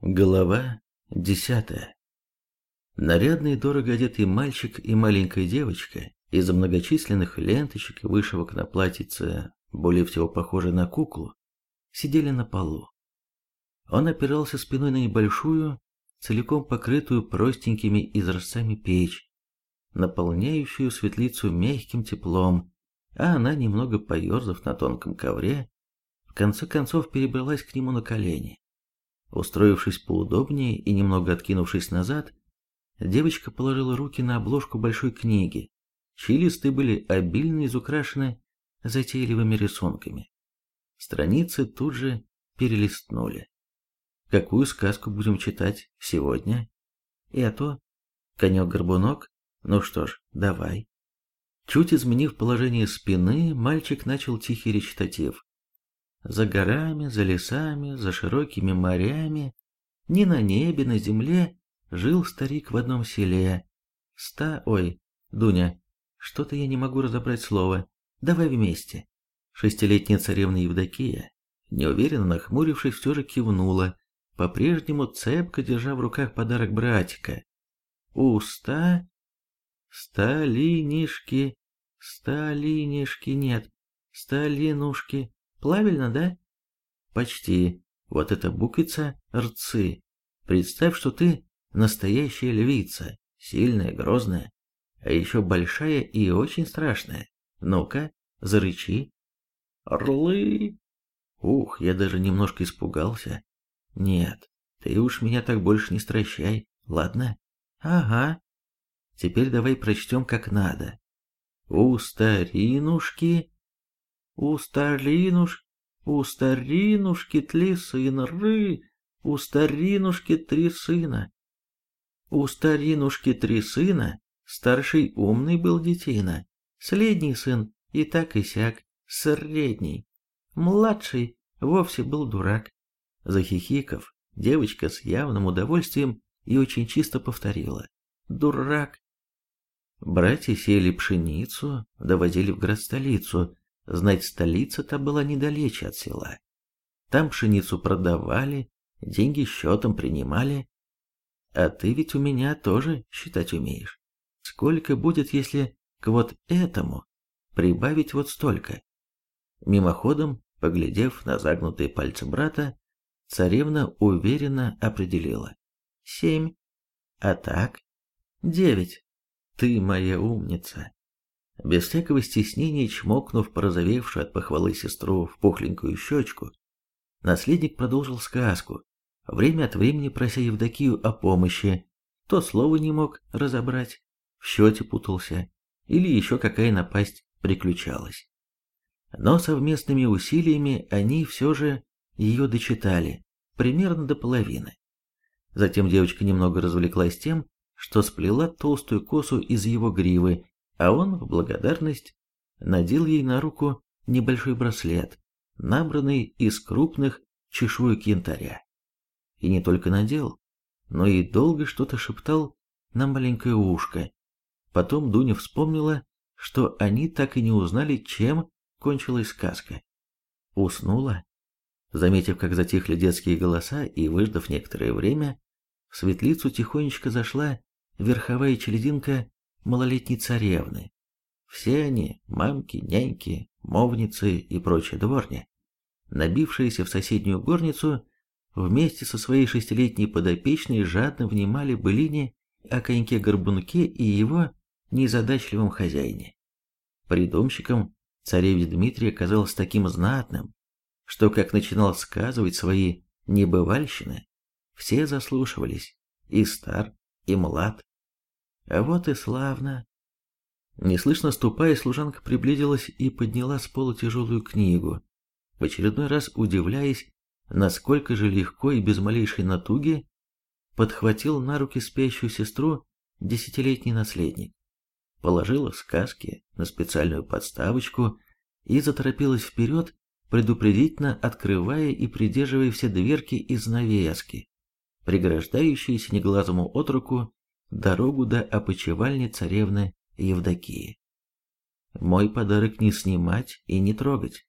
Глава десятая. Нарядный дорого одетый мальчик и маленькая девочка из-за многочисленных ленточек и вышивок на платьице, более всего похожей на куклу, сидели на полу. Он опирался спиной на небольшую, целиком покрытую простенькими изразцами печь, наполняющую светлицу мягким теплом, а она, немного поерзав на тонком ковре, в конце концов перебралась к нему на колени. Устроившись поудобнее и немного откинувшись назад, девочка положила руки на обложку большой книги, чьи листы были обильно изукрашены затейливыми рисунками. Страницы тут же перелистнули. Какую сказку будем читать сегодня? И а то, конек-горбунок? Ну что ж, давай. Чуть изменив положение спины, мальчик начал тихий речитатив. За горами, за лесами, за широкими морями, ни на небе, на земле, жил старик в одном селе. Ста... Ой, Дуня, что-то я не могу разобрать слово. Давай вместе. Шестилетняя царевна Евдокия, неуверенно нахмурившись, все же кивнула, по-прежнему цепко держа в руках подарок братика. Уста... Сталинишки... Сталинишки нет. Сталинушки... Правильно, да? Почти. Вот эта буквица рцы. Представь, что ты настоящая львица, сильная, грозная, а еще большая и очень страшная. Ну-ка, зарычи. Орлы! Ух, я даже немножко испугался. Нет, ты уж меня так больше не стращай, ладно? Ага. Теперь давай прочтем как надо. У старинушки у старинуш, у старинушки три сына ры, у старинушки три сына. У старинушки три сына, старший умный был детина, средний сын и так и сяк, средний. Младший вовсе был дурак. Захихиков, девочка с явным удовольствием и очень чисто повторила. Дурак. Братья сели пшеницу, довозили в град-столицу, Знать, столица-то была недалече от села. Там пшеницу продавали, деньги счетом принимали. А ты ведь у меня тоже считать умеешь. Сколько будет, если к вот этому прибавить вот столько? Мимоходом, поглядев на загнутые пальцы брата, царевна уверенно определила. Семь. А так? Девять. Ты моя умница. Без всякого стеснения чмокнув порозовевшую от похвалы сестру в пухленькую щечку, наследник продолжил сказку, время от времени прося Евдокию о помощи, то слова не мог разобрать, в счете путался, или еще какая напасть приключалась. Но совместными усилиями они все же ее дочитали, примерно до половины. Затем девочка немного развлеклась тем, что сплела толстую косу из его гривы а он в благодарность надел ей на руку небольшой браслет, набранный из крупных чешуек янтаря. И не только надел, но и долго что-то шептал на маленькое ушко. Потом Дуня вспомнила, что они так и не узнали, чем кончилась сказка. Уснула. Заметив, как затихли детские голоса и выждав некоторое время, в светлицу тихонечко зашла верховая челединка малолетней царевны. Все они, мамки, няньки, мовницы и прочие дворни, набившиеся в соседнюю горницу, вместе со своей шестилетней подопечной жадно внимали былине о коньке-горбунке и его незадачливом хозяине. Придумщиком царевич Дмитрий оказался таким знатным, что, как начинал сказывать свои небывальщины, все заслушивались, и стар, и млад, вот и славно. Неслышно ступая, служанка приблизилась и подняла с пола тяжелую книгу, в очередной раз удивляясь, насколько же легко и без малейшей натуги подхватил на руки спящую сестру десятилетний наследник, положила сказки на специальную подставочку и заторопилась вперед, предупредительно открывая и придерживая все дверки и занавески, преграждающие синеглазому отруку дорогу до опочивальни царевны Евдокии. Мой подарок не снимать и не трогать.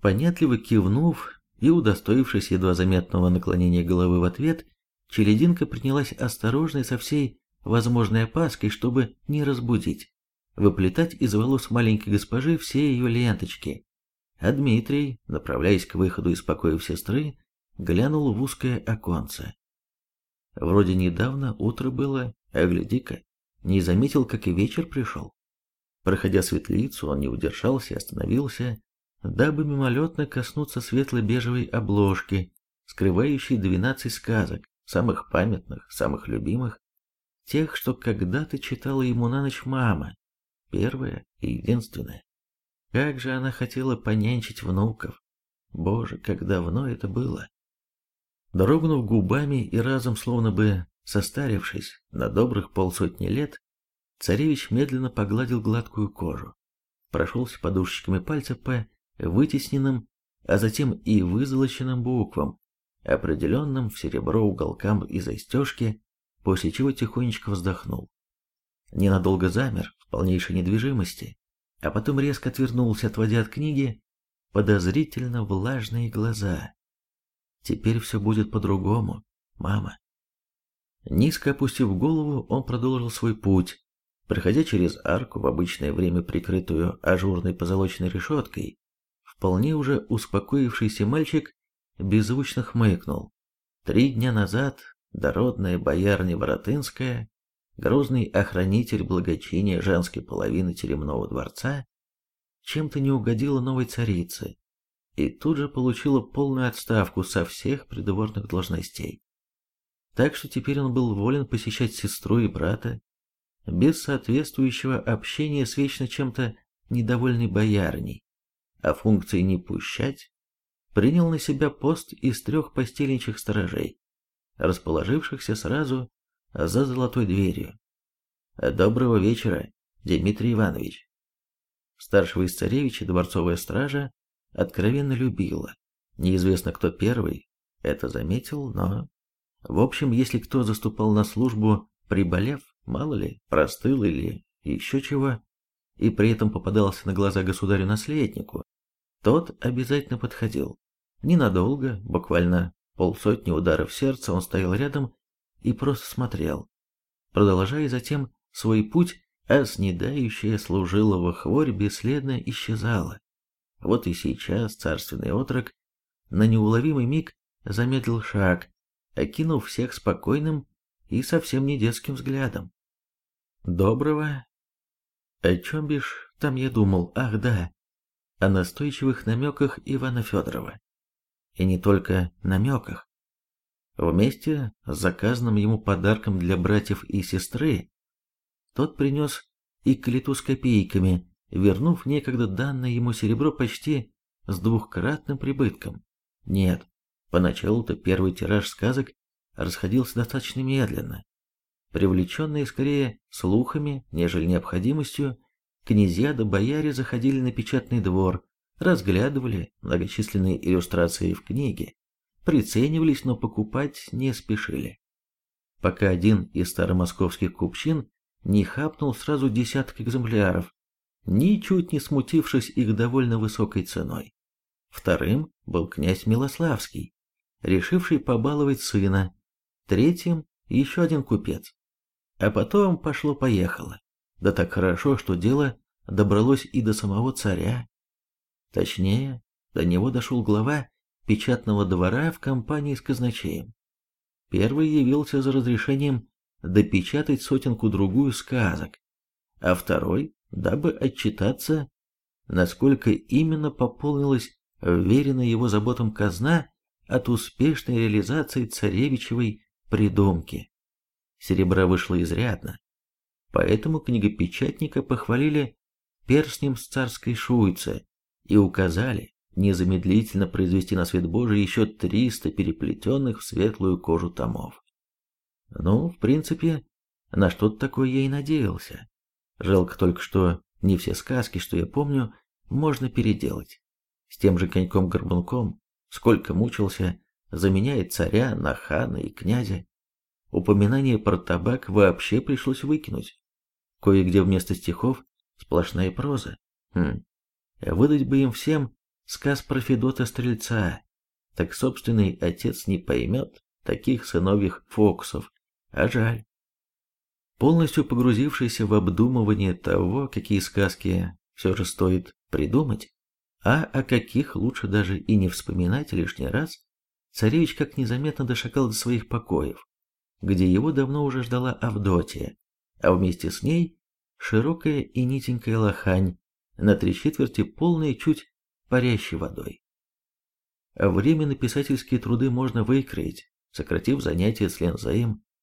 Понятливо кивнув и, удостоившись едва заметного наклонения головы в ответ, Челединка принялась осторожно и со всей возможной опаской, чтобы не разбудить, выплетать из волос маленькой госпожи все ее ленточки. А Дмитрий, направляясь к выходу из покоев сестры, глянул в узкое оконце. Вроде недавно утро было, а гляди-ка, не заметил, как и вечер пришел. Проходя светлицу, он не удержался и остановился, дабы мимолетно коснуться светло-бежевой обложки, скрывающей двенадцать сказок, самых памятных, самых любимых, тех, что когда-то читала ему на ночь мама, первая и единственная. Как же она хотела понянчить внуков. Боже, как давно это было. Дрогнув губами и разом словно бы состарившись на добрых полсотни лет, царевич медленно погладил гладкую кожу, прошелся подушечками пальцев по вытесненным, а затем и вызолоченным буквам, определенным в серебро уголкам и застежки, после чего тихонечко вздохнул. Ненадолго замер в полнейшей недвижимости, а потом резко отвернулся, отводя от книги подозрительно влажные глаза. Теперь все будет по-другому, мама. Низко опустив голову, он продолжил свой путь, проходя через арку в обычное время прикрытую ажурной позолоченной решеткой. Вполне уже успокоившийся мальчик беззвучно хмыкнул. Три дня назад дородная боярня Воротынская, грозный охранитель благочиния женской половины теремного дворца, чем-то не угодила новой царице, и тут же получила полную отставку со всех придворных должностей. Так что теперь он был волен посещать сестру и брата, без соответствующего общения с вечно чем-то недовольной боярней, а функции не пущать, принял на себя пост из трех постельничьих сторожей, расположившихся сразу за золотой дверью. «Доброго вечера, Дмитрий Иванович!» Старшего из царевича дворцовая стража откровенно любила. Неизвестно, кто первый это заметил, но... В общем, если кто заступал на службу, приболев, мало ли, простыл или еще чего, и при этом попадался на глаза государю-наследнику, тот обязательно подходил. Ненадолго, буквально полсотни ударов сердца, он стоял рядом и просто смотрел, продолжая затем свой путь, а снедающая служилого хворь бесследно исчезала. Вот и сейчас царственный отрок на неуловимый миг замедлил шаг, окинув всех спокойным и совсем не детским взглядом. «Доброго?» «О чем бишь там я думал? Ах, да!» О настойчивых намеках Ивана Федорова. И не только намеках. Вместе с заказанным ему подарком для братьев и сестры, тот принес и клету с копейками, вернув некогда данное ему серебро почти с двухкратным прибытком. Нет, поначалу-то первый тираж сказок расходился достаточно медленно. Привлеченные скорее слухами, нежели необходимостью, князья да бояре заходили на печатный двор, разглядывали многочисленные иллюстрации в книге, приценивались, но покупать не спешили. Пока один из старомосковских купчин не хапнул сразу десяток экземпляров, ничуть не смутившись их довольно высокой ценой. Вторым был князь Милославский, решивший побаловать сына, третьим еще один купец. А потом пошло-поехало. Да так хорошо, что дело добралось и до самого царя. Точнее, до него дошел глава печатного двора в компании с казначеем. Первый явился за разрешением допечатать сотенку-другую сказок, а второй дабы отчитаться, насколько именно пополнилась вверенная его заботам казна от успешной реализации царевичевой придумки. Серебра вышло изрядно, поэтому книгопечатника похвалили перстнем с царской шуйцы и указали незамедлительно произвести на свет Божий еще 300 переплетенных в светлую кожу томов. Ну, в принципе, на что-то такое я и надеялся. Жалко только, что не все сказки, что я помню, можно переделать. С тем же коньком-горбунком, сколько мучился, заменяет царя на хана и князя. Упоминание про табак вообще пришлось выкинуть. Кое-где вместо стихов сплошная проза. Хм, выдать бы им всем сказ про Федота Стрельца, так собственный отец не поймет таких сыновьих фокусов, а жаль. Полностью погрузившийся в обдумывание того, какие сказки все же стоит придумать, а о каких лучше даже и не вспоминать лишний раз, царевич как незаметно дошагал до своих покоев, где его давно уже ждала Авдотья, а вместе с ней широкая и нитенькая лохань, на три четверти полная чуть парящей водой. Время на писательские труды можно выкроить, сократив занятия с Лензаем